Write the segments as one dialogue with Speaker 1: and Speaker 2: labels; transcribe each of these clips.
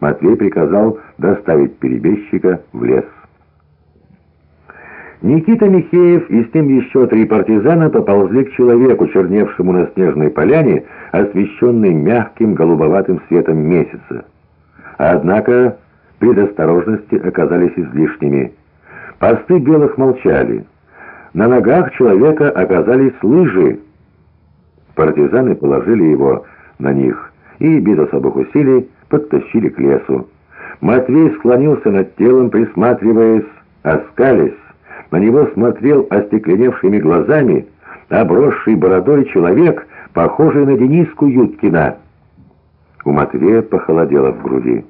Speaker 1: Матвей приказал доставить перебежчика в лес. Никита Михеев и с ним еще три партизана поползли к человеку, черневшему на снежной поляне, освещенной мягким голубоватым светом месяца. Однако предосторожности оказались излишними. Посты белых молчали. На ногах человека оказались лыжи. Партизаны положили его на них и без особых усилий подтащили к лесу. Матвей склонился над телом, присматриваясь, оскались. На него смотрел остекленевшими глазами обросший бородой человек, похожий на Дениску Юткина. У Матвея похолодело в груди.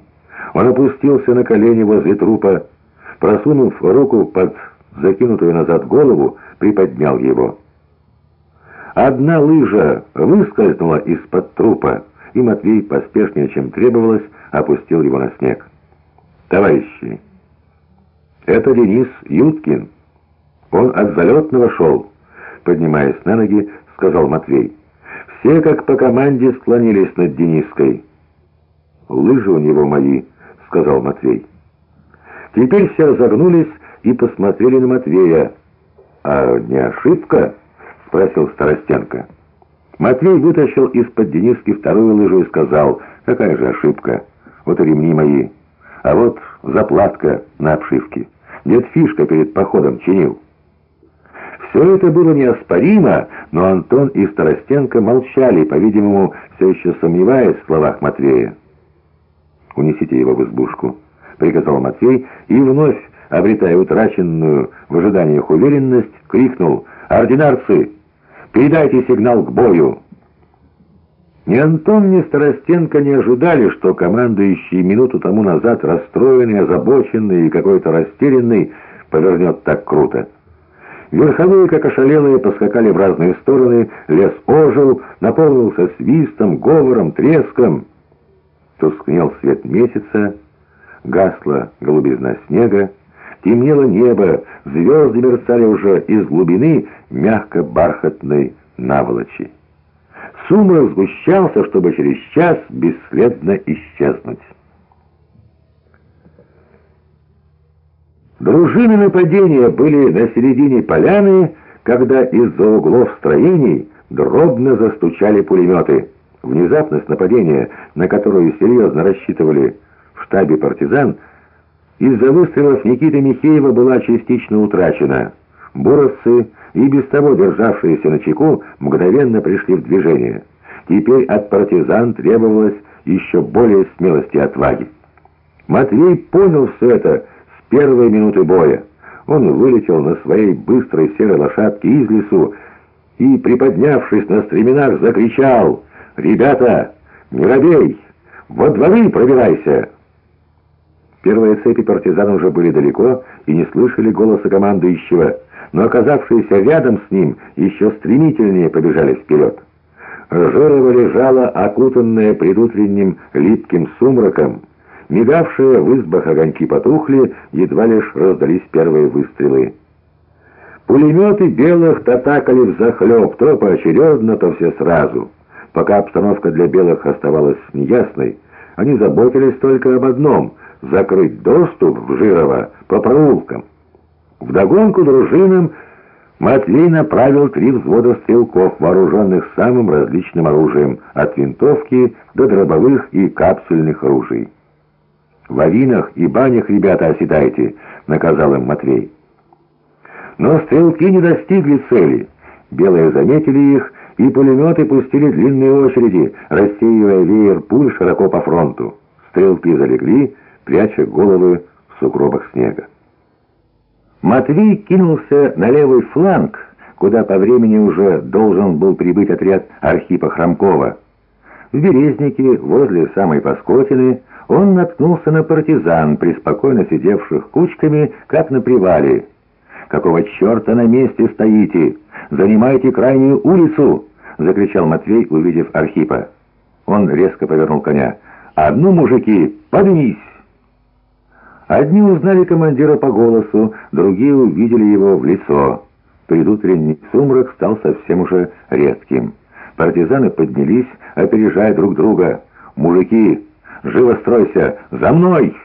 Speaker 1: Он опустился на колени возле трупа, просунув руку под закинутую назад голову, приподнял его. Одна лыжа выскользнула из-под трупа, и Матвей, поспешнее, чем требовалось, опустил его на снег. «Товарищи, это Денис Юткин. Он от залетного шел», — поднимаясь на ноги, сказал Матвей. «Все, как по команде, склонились над Дениской». «Лыжи у него мои», — сказал Матвей. Теперь все разогнулись и посмотрели на Матвея. «А не ошибка?» — спросил Старостенко. Матвей вытащил из-под Дениски вторую лыжу и сказал, «Какая же ошибка? Вот и ремни мои. А вот заплатка на обшивке. Дед Фишка перед походом чинил». Все это было неоспоримо, но Антон и Старостенко молчали, по-видимому, все еще сомневаясь в словах Матвея. «Унесите его в избушку», — приказал Матвей, и вновь, обретая утраченную в ожиданиях уверенность, крикнул «Ординарцы!» Передайте сигнал к бою!» Ни Антон, ни Старостенко не ожидали, что командующий минуту тому назад расстроенный, озабоченный и какой-то растерянный повернет так круто. Верховые, как ошалелые, поскакали в разные стороны, лес ожил, наполнился свистом, говором, треском. Тускнел свет месяца, гасла голубизна снега, Темнело небо, звезды мерцали уже из глубины мягко-бархатной наволочи. Сумрак сгущался, чтобы через час бесследно исчезнуть. Дружины нападения были на середине поляны, когда из-за углов строений дробно застучали пулеметы. Внезапность нападения, на которую серьезно рассчитывали в штабе партизан, из-за выстрелов Никиты Михеева была частично утрачена. Боровцы, и без того державшиеся на чеку, мгновенно пришли в движение. Теперь от партизан требовалось еще более смелости и отваги. Матвей понял все это с первой минуты боя. Он вылетел на своей быстрой серой лошадке из лесу и, приподнявшись на стременах, закричал «Ребята, не робей! Во дворы пробирайся!» Первые цепи партизан уже были далеко и не слышали голоса командующего, но оказавшиеся рядом с ним еще стремительнее побежали вперед. Жорова лежала, окутанная предутренним липким сумраком. Мигавшие в избах огоньки потухли, едва лишь раздались первые выстрелы. Пулеметы белых татакали взахлеб, то поочередно, то все сразу. Пока обстановка для белых оставалась неясной, они заботились только об одном — закрыть доступ в Жирово по проулкам. Вдогонку дружинам Матвей направил три взвода стрелков, вооруженных самым различным оружием, от винтовки до дробовых и капсульных ружей. «В авинах и банях, ребята, оседайте», — наказал им Матвей. Но стрелки не достигли цели. Белые заметили их, и пулеметы пустили длинные очереди, рассеивая веер пуль широко по фронту. Стрелки залегли, пряча головы в сугробах снега. Матвей кинулся на левый фланг, куда по времени уже должен был прибыть отряд Архипа Хромкова. В Березнике, возле самой Паскотины, он наткнулся на партизан, преспокойно сидевших кучками, как на привале. «Какого черта на месте стоите? Занимайте крайнюю улицу!» — закричал Матвей, увидев Архипа. Он резко повернул коня. «Одну, мужики, поднись!» Одни узнали командира по голосу, другие увидели его в лицо. Предутренний сумрак стал совсем уже редким. Партизаны поднялись, опережая друг друга. «Мужики, Живо стройся! За мной!»